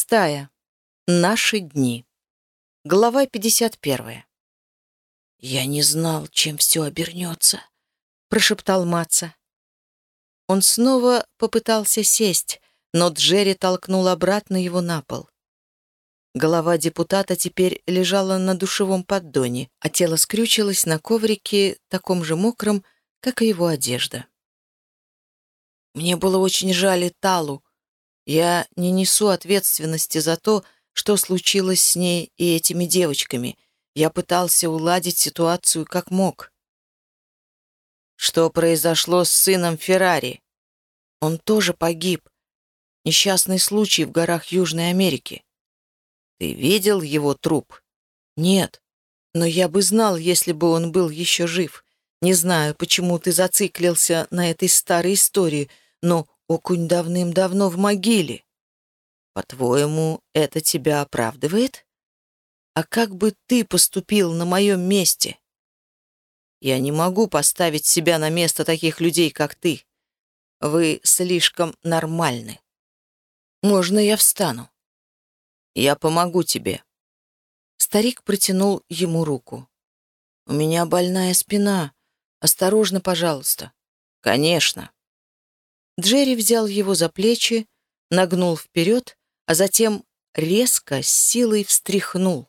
Шестая. Наши дни. Глава 51. «Я не знал, чем все обернется», — прошептал Маца. Он снова попытался сесть, но Джерри толкнул обратно его на пол. Голова депутата теперь лежала на душевом поддоне, а тело скрючилось на коврике, таком же мокром, как и его одежда. «Мне было очень жаль Талу», я не несу ответственности за то, что случилось с ней и этими девочками. Я пытался уладить ситуацию как мог. Что произошло с сыном Феррари? Он тоже погиб. Несчастный случай в горах Южной Америки. Ты видел его труп? Нет. Но я бы знал, если бы он был еще жив. Не знаю, почему ты зациклился на этой старой истории, но Окунь давным-давно в могиле. По-твоему, это тебя оправдывает? А как бы ты поступил на моем месте? Я не могу поставить себя на место таких людей, как ты. Вы слишком нормальны. Можно я встану? Я помогу тебе. Старик протянул ему руку. У меня больная спина. Осторожно, пожалуйста. Конечно. Джерри взял его за плечи, нагнул вперед, а затем резко, с силой встряхнул.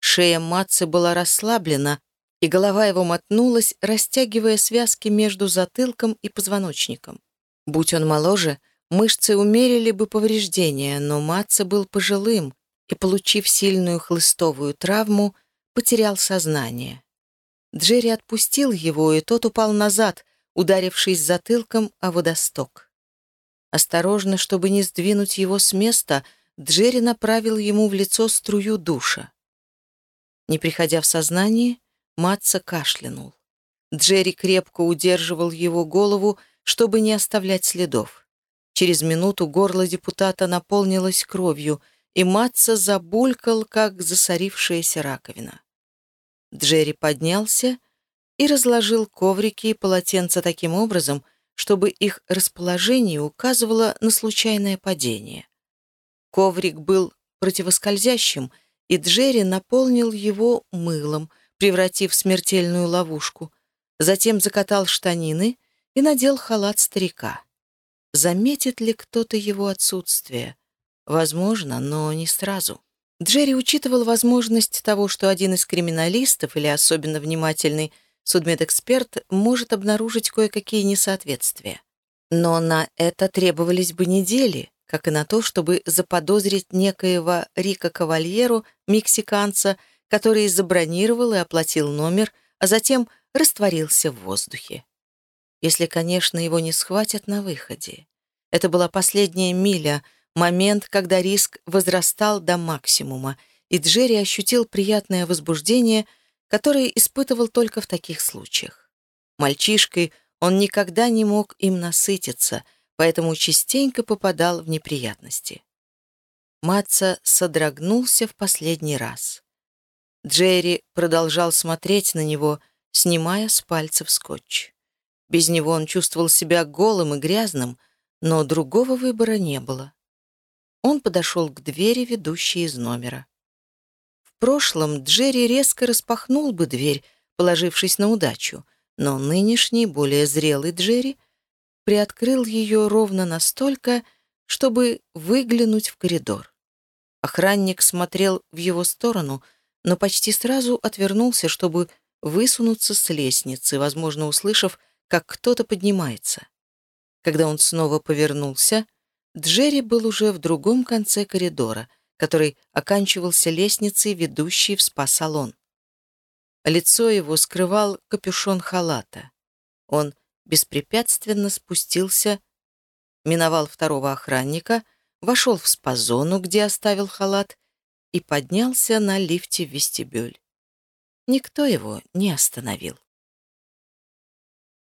Шея Матцы была расслаблена, и голова его мотнулась, растягивая связки между затылком и позвоночником. Будь он моложе, мышцы умерили бы повреждения, но Матца был пожилым и, получив сильную хлыстовую травму, потерял сознание. Джерри отпустил его, и тот упал назад, ударившись затылком о водосток. Осторожно, чтобы не сдвинуть его с места, Джерри направил ему в лицо струю душа. Не приходя в сознание, Матца кашлянул. Джерри крепко удерживал его голову, чтобы не оставлять следов. Через минуту горло депутата наполнилось кровью, и Матца забулькал, как засорившаяся раковина. Джерри поднялся и разложил коврики и полотенца таким образом, чтобы их расположение указывало на случайное падение. Коврик был противоскользящим, и Джерри наполнил его мылом, превратив в смертельную ловушку. Затем закатал штанины и надел халат старика. Заметит ли кто-то его отсутствие? Возможно, но не сразу. Джерри учитывал возможность того, что один из криминалистов или особенно внимательный судмедэксперт может обнаружить кое-какие несоответствия. Но на это требовались бы недели, как и на то, чтобы заподозрить некоего Рика Кавальеру, мексиканца, который забронировал и оплатил номер, а затем растворился в воздухе. Если, конечно, его не схватят на выходе. Это была последняя миля, момент, когда риск возрастал до максимума, и Джерри ощутил приятное возбуждение — которые испытывал только в таких случаях. Мальчишкой он никогда не мог им насытиться, поэтому частенько попадал в неприятности. Матца содрогнулся в последний раз. Джерри продолжал смотреть на него, снимая с пальцев скотч. Без него он чувствовал себя голым и грязным, но другого выбора не было. Он подошел к двери, ведущей из номера прошлом Джерри резко распахнул бы дверь, положившись на удачу, но нынешний, более зрелый Джерри приоткрыл ее ровно настолько, чтобы выглянуть в коридор. Охранник смотрел в его сторону, но почти сразу отвернулся, чтобы высунуться с лестницы, возможно, услышав, как кто-то поднимается. Когда он снова повернулся, Джерри был уже в другом конце коридора — который оканчивался лестницей, ведущей в спа-салон. Лицо его скрывал капюшон халата. Он беспрепятственно спустился, миновал второго охранника, вошел в спа-зону, где оставил халат, и поднялся на лифте в вестибюль. Никто его не остановил.